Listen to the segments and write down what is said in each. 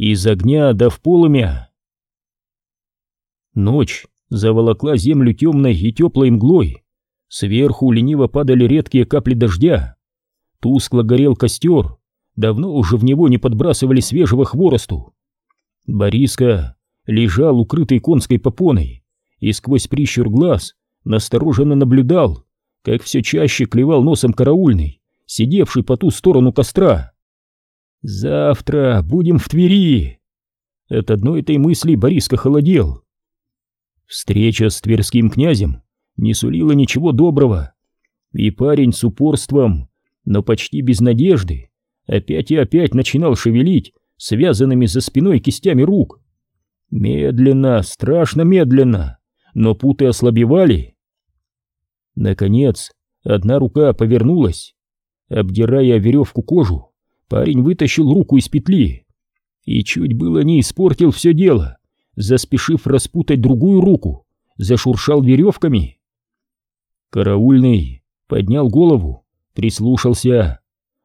из огня до в полымя. Ночь заволокла землю темной и теплой мглой. Сверху лениво падали редкие капли дождя. Тускло горел костер, давно уже в него не подбрасывали свежего хворосту. Бориска лежал укрытый конской попоной и сквозь прищур глаз настороженно наблюдал, как все чаще клевал носом караульный, сидевший по ту сторону костра. «Завтра будем в Твери!» От одной этой мысли Бориска холодел. Встреча с тверским князем не сулила ничего доброго, и парень с упорством, но почти без надежды, опять и опять начинал шевелить связанными за спиной кистями рук. Медленно, страшно медленно, но путы ослабевали. Наконец, одна рука повернулась. Обдирая веревку кожу, парень вытащил руку из петли и чуть было не испортил все дело заспешив распутать другую руку, зашуршал веревками. Караульный поднял голову, прислушался,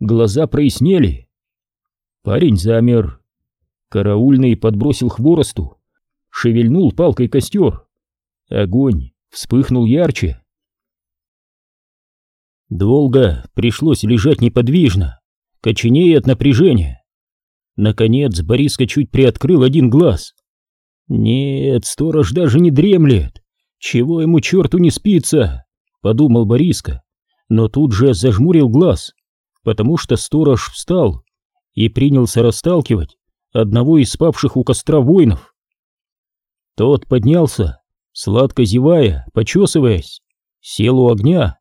глаза прояснели. Парень замер. Караульный подбросил хворосту, шевельнул палкой костер. Огонь вспыхнул ярче. Долго пришлось лежать неподвижно, коченея от напряжения. Наконец Бориска чуть приоткрыл один глаз. «Нет, сторож даже не дремлет. Чего ему черту не спится?» — подумал Бориска, но тут же зажмурил глаз, потому что сторож встал и принялся расталкивать одного из спавших у костра воинов. Тот поднялся, сладко зевая, почесываясь, сел у огня.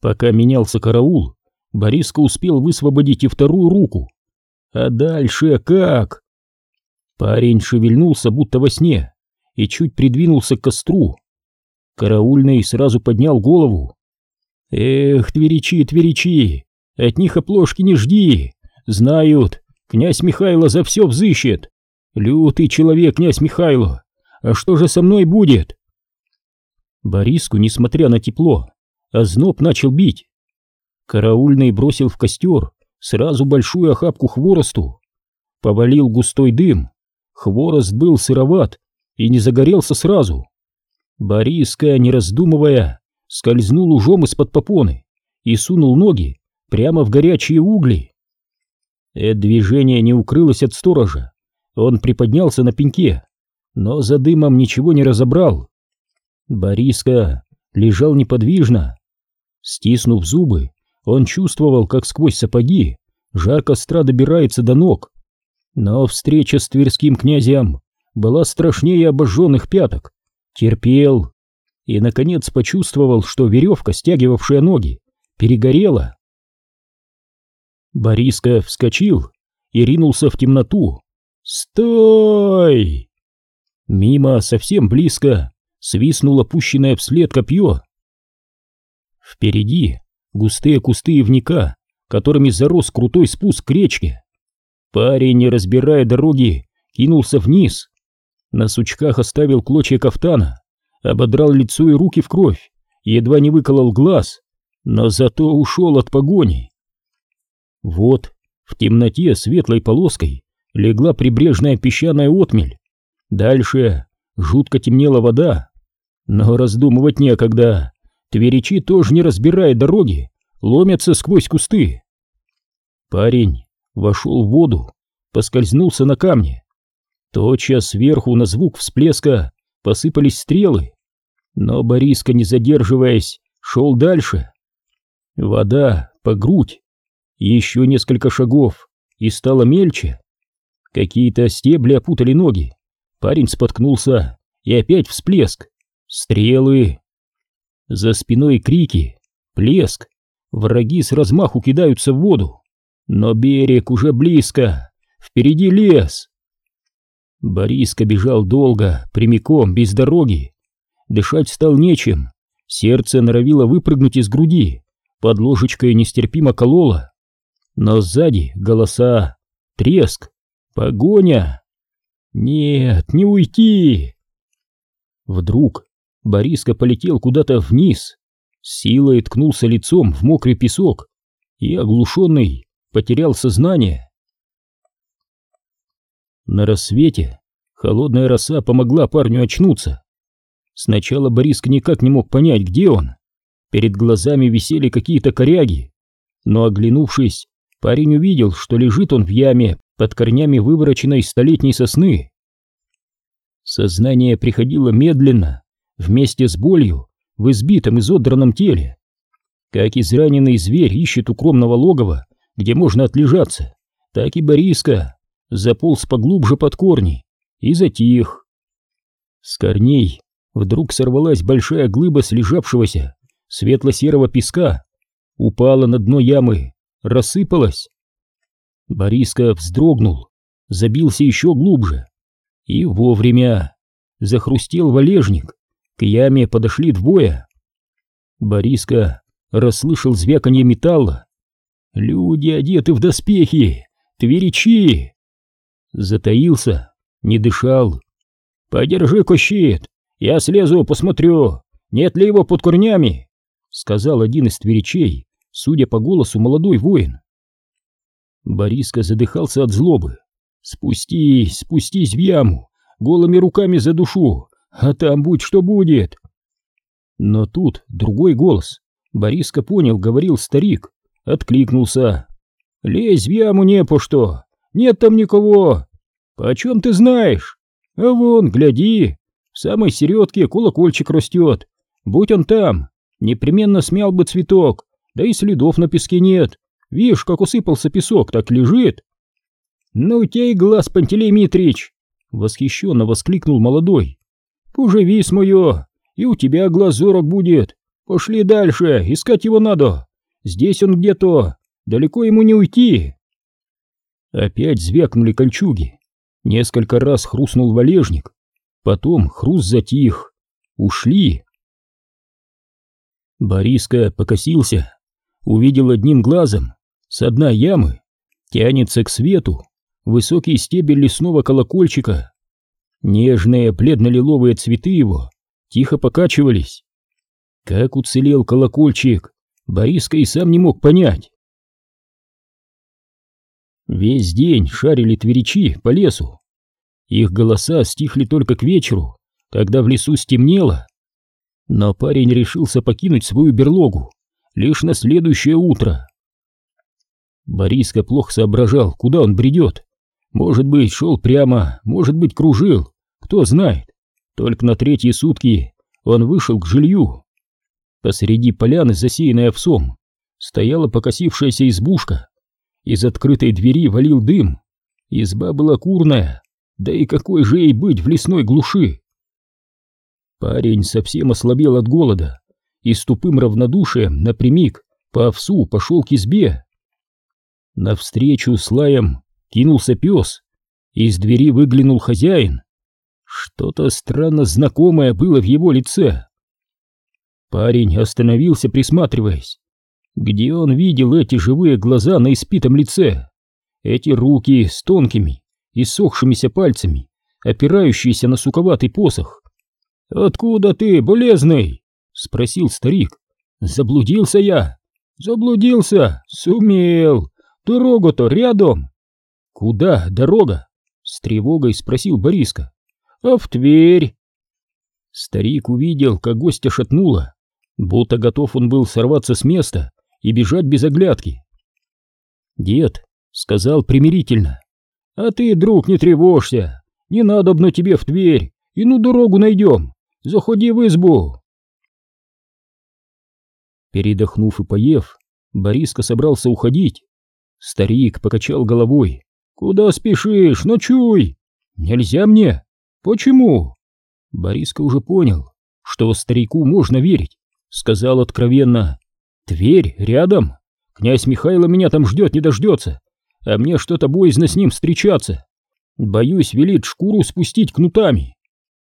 Пока менялся караул, Бориска успел высвободить и вторую руку. А дальше как? Парень шевельнулся, будто во сне, и чуть придвинулся к костру. Караульный сразу поднял голову. «Эх, тверичи, тверичи, от них оплошки не жди! Знают, князь Михайло за все взыщет! Лютый человек, князь Михайло! А что же со мной будет?» Бориску, несмотря на тепло, озноб начал бить. Караульный бросил в костер сразу большую охапку хворосту, повалил густой дым, Хворост был сыроват и не загорелся сразу. Бориска, не раздумывая, скользнул ужом из-под попоны и сунул ноги прямо в горячие угли. Это движение не укрылось от сторожа. Он приподнялся на пеньке, но за дымом ничего не разобрал. Бориска лежал неподвижно. Стиснув зубы, он чувствовал, как сквозь сапоги жар костра добирается до ног. Но встреча с тверским князем была страшнее обожженных пяток. Терпел и, наконец, почувствовал, что веревка, стягивавшая ноги, перегорела. Бориска вскочил и ринулся в темноту. «Стой!» Мимо, совсем близко, свистнуло пущенное вслед копье. Впереди густые кусты ивника, которыми зарос крутой спуск к речке. Парень, не разбирая дороги, кинулся вниз. На сучках оставил клочья кафтана, ободрал лицо и руки в кровь, едва не выколол глаз, но зато ушел от погони. Вот, в темноте светлой полоской легла прибрежная песчаная отмель. Дальше жутко темнела вода, но раздумывать некогда. Тверичи тоже не разбирая дороги, ломятся сквозь кусты. Парень вошел в воду, поскользнулся на камне. Тотчас сверху на звук всплеска посыпались стрелы, но Бориска, не задерживаясь, шел дальше. Вода по грудь, еще несколько шагов, и стало мельче. Какие-то стебли опутали ноги, парень споткнулся, и опять всплеск, стрелы. За спиной крики, плеск, враги с размаху кидаются в воду. Но берег уже близко, впереди лес. Бориска бежал долго, прямиком, без дороги. Дышать стал нечем, сердце норовило выпрыгнуть из груди, под ложечкой нестерпимо кололо. Но сзади голоса, треск, погоня. Нет, не уйти! Вдруг Бориска полетел куда-то вниз, силой ткнулся лицом в мокрый песок и, оглушенный, потерял сознание. На рассвете холодная роса помогла парню очнуться. Сначала Бориска никак не мог понять, где он. Перед глазами висели какие-то коряги. Но оглянувшись, парень увидел, что лежит он в яме под корнями вывороченной столетней сосны. Сознание приходило медленно, вместе с болью, в избитом изодранном теле. Как израненный зверь ищет укромного логова, где можно отлежаться, так и Бориска заполз поглубже под корни и затих. С корней вдруг сорвалась большая глыба слежавшегося светло-серого песка, упала на дно ямы, рассыпалась. Бориска вздрогнул, забился еще глубже. И вовремя захрустел валежник, к яме подошли двое. Бориска расслышал звяканье металла. Люди одеты в доспехи, тверичи. Затаился, не дышал. «Подержи-ка я слезу, посмотрю, нет ли его под корнями», сказал один из тверичей, судя по голосу молодой воин. Бориска задыхался от злобы. «Спустись, спустись в яму, голыми руками за душу, а там будь что будет!» Но тут другой голос. Бориска понял, говорил старик, откликнулся. «Лезь в яму не по что, нет там никого. Почем ты знаешь? А вон, гляди, в самой середке колокольчик растет. Будь он там, непременно смял бы цветок, да и следов на песке нет. Видишь, как усыпался песок, так лежит. Ну тебе глаз, Пантелей Митрич! Восхищенно воскликнул молодой. Поживись мое, и у тебя глаз зорок будет. Пошли дальше, искать его надо. Здесь он где-то, далеко ему не уйти. Опять звякнули кольчуги. Несколько раз хрустнул валежник. Потом хруст затих. Ушли. Бориска покосился. Увидел одним глазом. С дна ямы тянется к свету высокий стебель лесного колокольчика. Нежные бледно-лиловые цветы его тихо покачивались. Как уцелел колокольчик, Бориска и сам не мог понять. Весь день шарили тверичи по лесу. Их голоса стихли только к вечеру, когда в лесу стемнело. Но парень решился покинуть свою берлогу лишь на следующее утро. Бориска плохо соображал, куда он бредет. Может быть, шел прямо, может быть, кружил, кто знает. Только на третьи сутки он вышел к жилью. Посреди поляны, засеянной овсом, стояла покосившаяся избушка, из открытой двери валил дым. Изба была курная, да и какой же ей быть в лесной глуши? Парень совсем ослабел от голода и с тупым равнодушием напрямик по овсу пошел к избе. Навстречу с лаем кинулся пес. Из двери выглянул хозяин. Что-то странно знакомое было в его лице. Парень остановился, присматриваясь. Где он видел эти живые глаза на испитом лице? Эти руки с тонкими и сохшимися пальцами, опирающиеся на суковатый посох. «Откуда ты, болезный?» — спросил старик. «Заблудился я!» «Заблудился! Сумел! Дорогу-то рядом!» «Куда дорога?» — с тревогой спросил Бориска. «А в Тверь!» Старик увидел, как гостя шатнуло, будто готов он был сорваться с места и бежать без оглядки. Дед сказал примирительно. «А ты, друг, не тревожься, не надо б на тебе в Тверь, и ну дорогу найдем, заходи в избу». Передохнув и поев, Бориска собрался уходить. Старик покачал головой. «Куда спешишь? Ночуй!» «Нельзя мне!» «Почему?» Бориска уже понял, что старику можно верить. Сказал откровенно. Тверь рядом. Князь Михайло меня там ждет, не дождется. А мне что-то боязно с ним встречаться. Боюсь, велит шкуру спустить кнутами.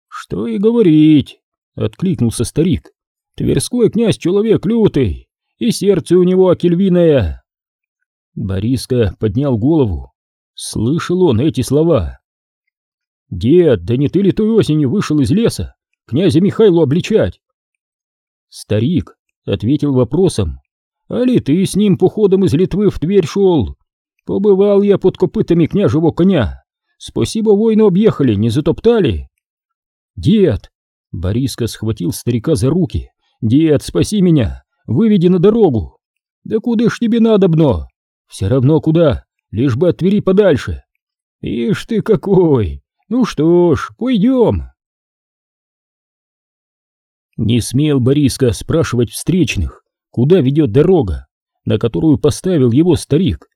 Что и говорить, откликнулся старик. Тверской князь человек лютый, и сердце у него акельвиное. Бориска поднял голову. Слышал он эти слова. «Дед, да не ты ли той осенью вышел из леса князя Михайлу обличать?» Старик ответил вопросом. «А ли ты с ним походом из Литвы в Тверь шел? Побывал я под копытами княжего коня, Спасибо, воины объехали, не затоптали. Дед! Бориска схватил старика за руки. Дед, спаси меня, выведи на дорогу. Да куда ж тебе надобно? Все равно куда, лишь бы от Твери подальше. Ишь ты какой! Ну что ж, пойдем. Не смел Бориска спрашивать встречных, куда ведет дорога, на которую поставил его старик.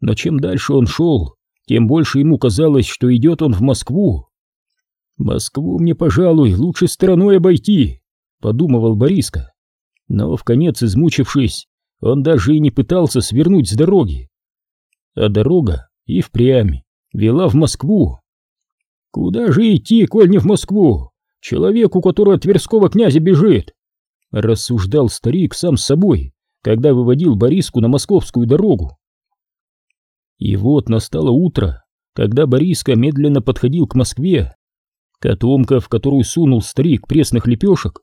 Но чем дальше он шел, тем больше ему казалось, что идет он в Москву. «Москву мне, пожалуй, лучше стороной обойти», — подумывал Бориска. Но, в конец измучившись, он даже и не пытался свернуть с дороги. А дорога и впрямь вела в Москву. «Куда же идти, коль не в Москву? Человеку, который от Тверского князя бежит!» Рассуждал старик сам с собой, когда выводил Бориску на московскую дорогу. И вот настало утро, когда Бориска медленно подходил к Москве. Котомка, в которую сунул старик пресных лепешек,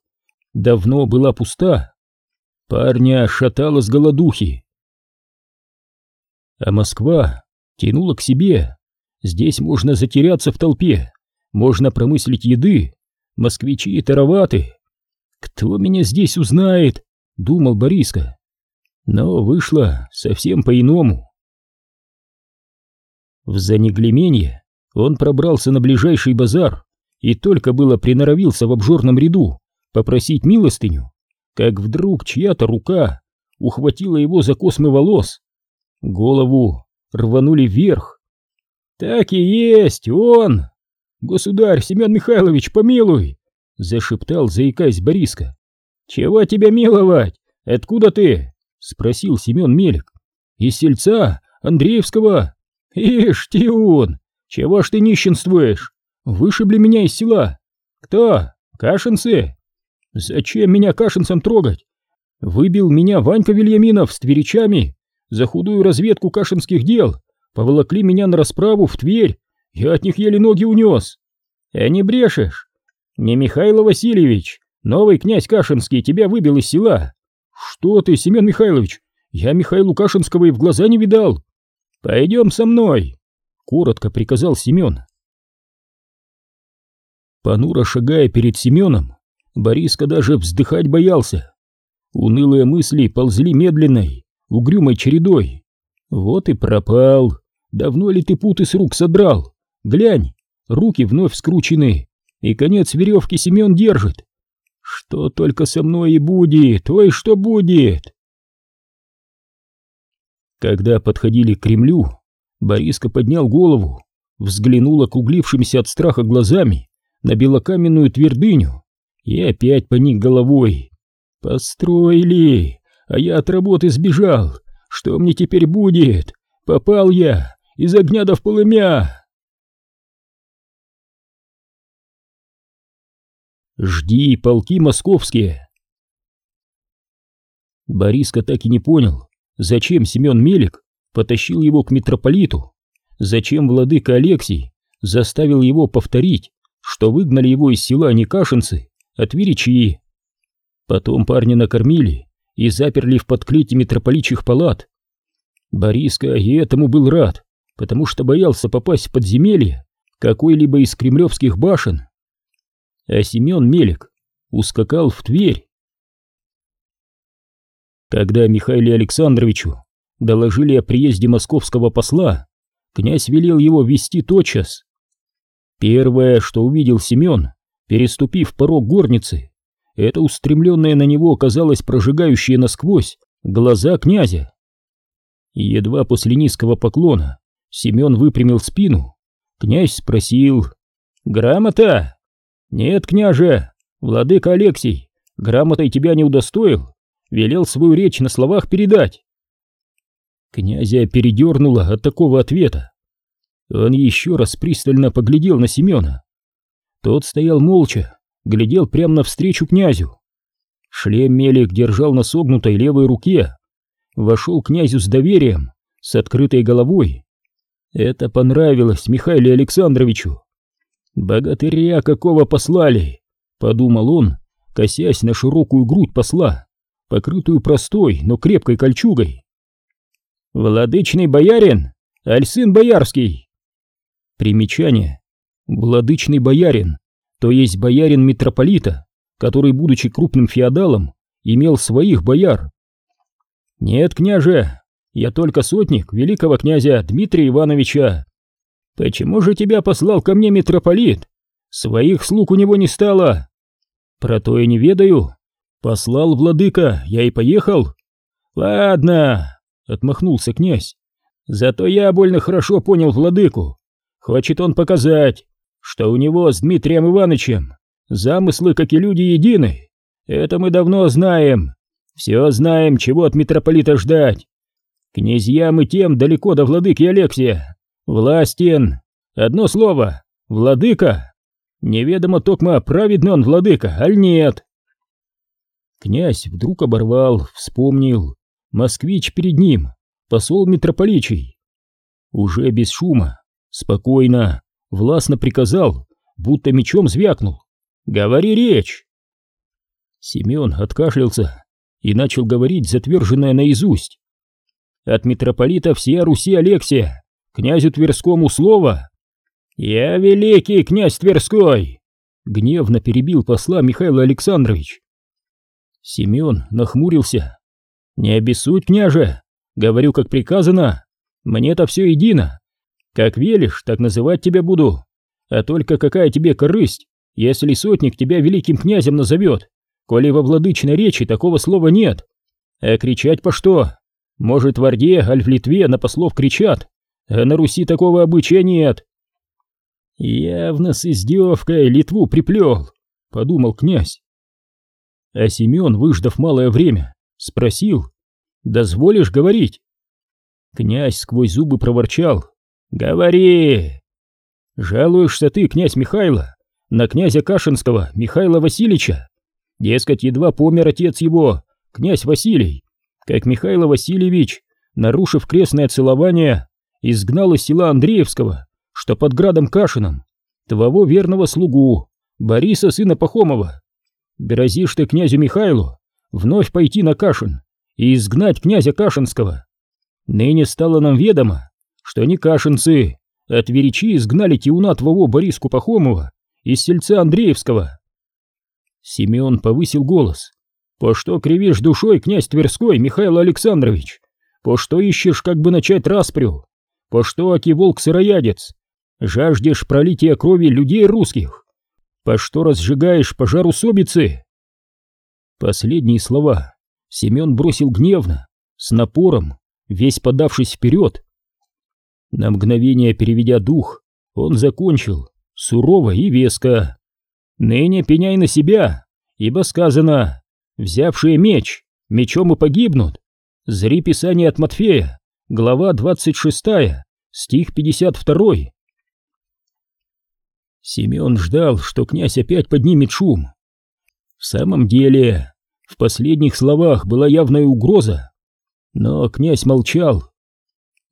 давно была пуста. Парня шатало с голодухи. А Москва тянула к себе. Здесь можно затеряться в толпе, можно промыслить еды. Москвичи тароваты. Кто меня здесь узнает? Думал Бориска. Но вышло совсем по-иному. В занеглеменье он пробрался на ближайший базар и только было приноровился в обжорном ряду попросить милостыню, как вдруг чья-то рука ухватила его за космы волос. Голову рванули вверх. «Так и есть, он!» «Государь, Семен Михайлович, помилуй!» — зашептал, заикаясь Бориска. «Чего тебя миловать? Откуда ты?» — спросил Семен Мелик. «Из сельца Андреевского!» «Ишь, Тиун, чего ж ты нищенствуешь? Вышибли меня из села. Кто? Кашинцы? Зачем меня кашинцам трогать? Выбил меня Ванька Вильяминов с тверичами за худую разведку кашинских дел. Поволокли меня на расправу в Тверь. Я от них еле ноги унес. А не брешешь? Не Михаил Васильевич, новый князь Кашинский тебя выбил из села. Что ты, Семен Михайлович? Я Михаилу Кашинского и в глаза не видал. «Пойдем со мной!» — коротко приказал Семен. Понуро шагая перед Семеном, Бориска даже вздыхать боялся. Унылые мысли ползли медленной, угрюмой чередой. Вот и пропал. Давно ли ты путы с рук содрал? Глянь, руки вновь скручены, и конец веревки Семен держит. Что только со мной и будет, ой, что будет? Когда подходили к Кремлю, Бориска поднял голову, взглянул округлившимися от страха глазами на белокаменную твердыню и опять поник головой. «Построили, а я от работы сбежал. Что мне теперь будет? Попал я из огня до в полымя!» «Жди, полки московские!» Бориска так и не понял, Зачем Семен Мелик потащил его к митрополиту? Зачем владыка Алексий заставил его повторить, что выгнали его из села не кашинцы, а тверичи? Потом парня накормили и заперли в подклете митрополичьих палат. Бориска и этому был рад, потому что боялся попасть в подземелье какой-либо из кремлевских башен. А Семен Мелик ускакал в Тверь когда Михаилу Александровичу доложили о приезде московского посла, князь велел его вести тотчас. Первое, что увидел Семен, переступив порог горницы, это устремленное на него казалось прожигающее насквозь глаза князя. едва после низкого поклона Семен выпрямил спину, князь спросил «Грамота?» «Нет, княже, владыка Алексей, грамотой тебя не удостоил, велел свою речь на словах передать. Князя передернуло от такого ответа. Он еще раз пристально поглядел на Семена. Тот стоял молча, глядел прямо навстречу князю. Шлем Мелик держал на согнутой левой руке. Вошел князю с доверием, с открытой головой. Это понравилось Михаилу Александровичу. «Богатыря какого послали!» — подумал он, косясь на широкую грудь посла покрытую простой, но крепкой кольчугой. «Владычный боярин, аль сын боярский!» Примечание. Владычный боярин, то есть боярин митрополита, который, будучи крупным феодалом, имел своих бояр. Нет, княже, я только сотник великого князя Дмитрия Ивановича. Почему же тебя послал ко мне митрополит? Своих слуг у него не стало. Про то я не ведаю. Послал владыка, я и поехал. Ладно, отмахнулся князь. Зато я больно хорошо понял владыку. Хочет он показать, что у него с Дмитрием Ивановичем замыслы, как и люди, едины. Это мы давно знаем. Все знаем, чего от митрополита ждать. Князьям и тем далеко до владыки Алексия. Властен. Одно слово. Владыка. Неведомо токма, праведный он владыка, аль нет. Князь вдруг оборвал, вспомнил. Москвич перед ним, посол митрополичий. Уже без шума, спокойно, властно приказал, будто мечом звякнул. «Говори речь!» Семен откашлялся и начал говорить затверженное наизусть. От митрополита всея Руси Алексия, князю Тверскому слово. «Я великий князь Тверской!» Гневно перебил посла Михаил Александрович. Семен нахмурился. «Не обессудь, княже! Говорю, как приказано. Мне-то все едино. Как велишь, так называть тебя буду. А только какая тебе корысть, если сотник тебя великим князем назовет, коли во владычной речи такого слова нет? А кричать по что? Может, в Орде, аль в Литве на послов кричат, а на Руси такого обычая нет. Явно с издевкой Литву приплел, подумал князь. А Семен, выждав малое время, спросил, дозволишь говорить? Князь сквозь зубы проворчал, говори. Жалуешься ты, князь Михайло, на князя Кашинского Михаила Васильевича. Дескать, едва помер отец его, князь Василий, как Михаил Васильевич, нарушив крестное целование, изгнал из села Андреевского, что под градом Кашином, твоего верного слугу, Бориса, сына Пахомова. Грозишь ты князю Михайлу вновь пойти на Кашин и изгнать князя Кашинского. Ныне стало нам ведомо, что не кашинцы, а тверичи изгнали тиуна твоего Бориску Пахомова из сельца Андреевского. Семен повысил голос, по что кривишь душой, князь Тверской, Михаил Александрович? По что ищешь, как бы начать распрю? По что, аки волк-сыроядец, жаждешь пролития крови людей русских? По что разжигаешь пожар усобицы? Последние слова Семен бросил гневно, с напором, весь подавшись вперед. На мгновение переведя дух, он закончил, сурово и веско. «Ныне пеняй на себя, ибо сказано, взявшие меч, мечом и погибнут. Зри Писание от Матфея, глава 26, стих 52. Семен ждал, что князь опять поднимет шум. В самом деле, в последних словах была явная угроза, но князь молчал.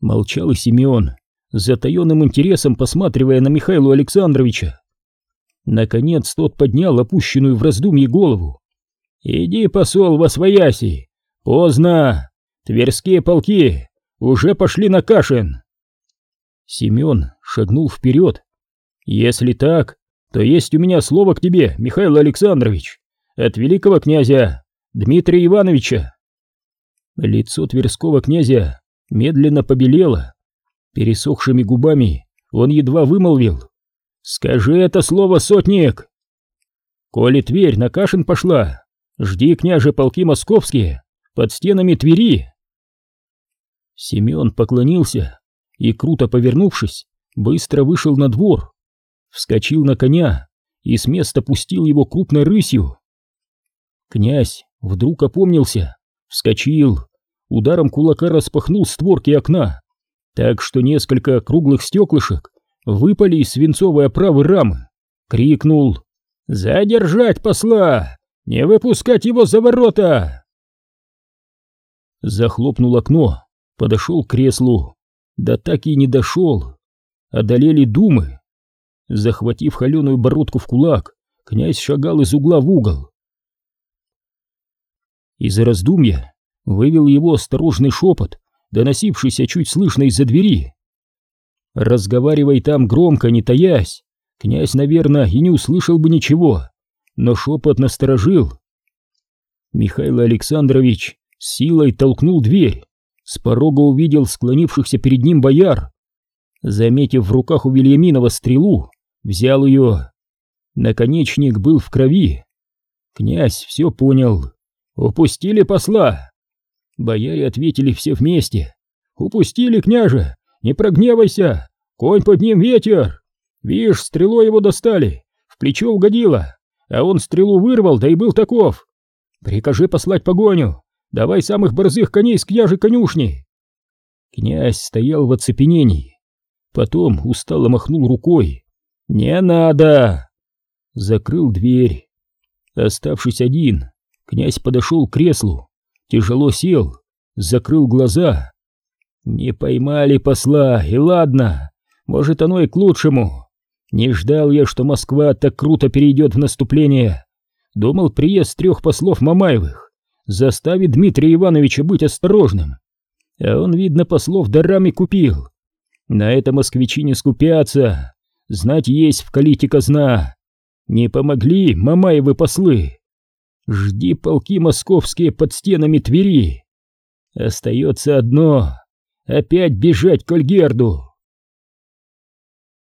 Молчал и Семен, с затаенным интересом посматривая на Михаила Александровича. Наконец тот поднял опущенную в раздумье голову «Иди, посол, во свояси! Поздно! Тверские полки уже пошли на Кашин!» Семен шагнул вперед. «Если так, то есть у меня слово к тебе, Михаил Александрович, от великого князя Дмитрия Ивановича!» Лицо Тверского князя медленно побелело. Пересохшими губами он едва вымолвил. «Скажи это слово, сотник!» «Коли Тверь на Кашин пошла, Жди, княже, полки московские, под стенами Твери!» Семен поклонился и, круто повернувшись, быстро вышел на двор, вскочил на коня и с места пустил его крупной рысью. Князь вдруг опомнился, вскочил, ударом кулака распахнул створки окна, так что несколько круглых стеклышек выпали из свинцовой оправы рамы, крикнул «Задержать посла!» Не выпускать его за ворота!» Захлопнул окно, подошел к креслу, да так и не дошел. Одолели думы. Захватив холеную бородку в кулак, князь шагал из угла в угол. Из раздумья вывел его осторожный шепот, доносившийся чуть слышно из-за двери. Разговаривай там громко, не таясь, князь, наверное, и не услышал бы ничего, но шепот насторожил. Михаил Александрович силой толкнул дверь, с порога увидел склонившихся перед ним бояр. Заметив в руках у Вильяминова стрелу, взял ее. Наконечник был в крови. Князь все понял. «Упустили посла!» Бояре ответили все вместе. «Упустили, княже! Не прогневайся! Конь под ним ветер! Вишь, стрелой его достали, в плечо угодило, а он стрелу вырвал, да и был таков! Прикажи послать погоню, давай самых борзых коней с княжей конюшни!» Князь стоял в оцепенении, потом устало махнул рукой. «Не надо!» Закрыл дверь. Оставшись один, князь подошел к креслу, тяжело сел, закрыл глаза. Не поймали посла, и ладно, может оно и к лучшему. Не ждал я, что Москва так круто перейдет в наступление. Думал, приезд трех послов Мамаевых заставит Дмитрия Ивановича быть осторожным. А он, видно, послов дарами купил. На это москвичи не скупятся. Знать есть в калите казна. Не помогли Мамаевы послы. Жди полки московские под стенами Твери. Остается одно — опять бежать к Ольгерду.